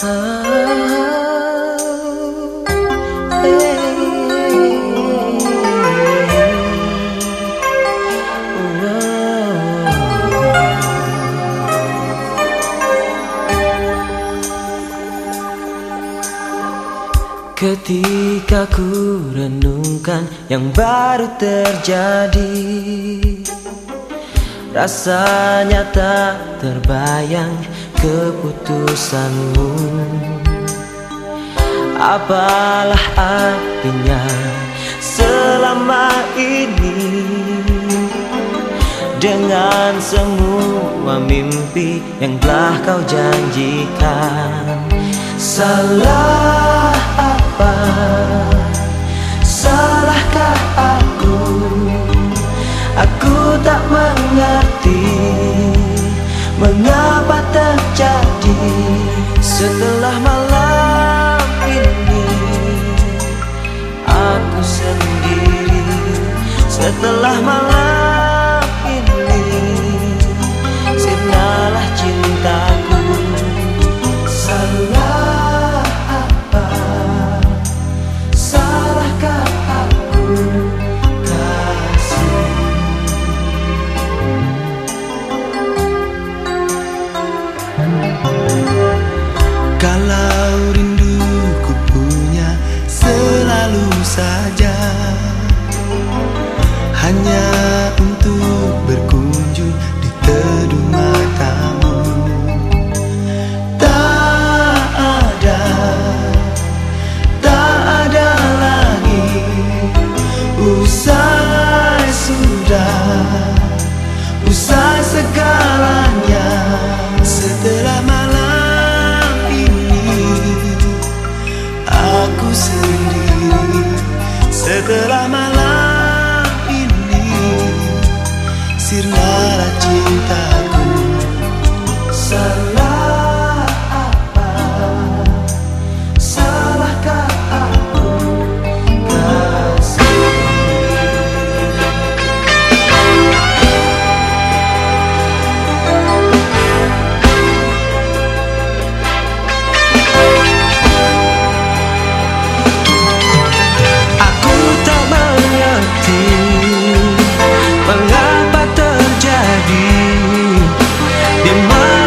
Ketika ku renungkan yang baru terjadi Rasanya tak terbayang keputusanmu Apalah artinya selama ini Dengan semua mimpi yang telah kau janjikan Salah apa? Terjadi Setelah malam ini. Aku sendiri Setelah malam Kalau rindu será malandro. my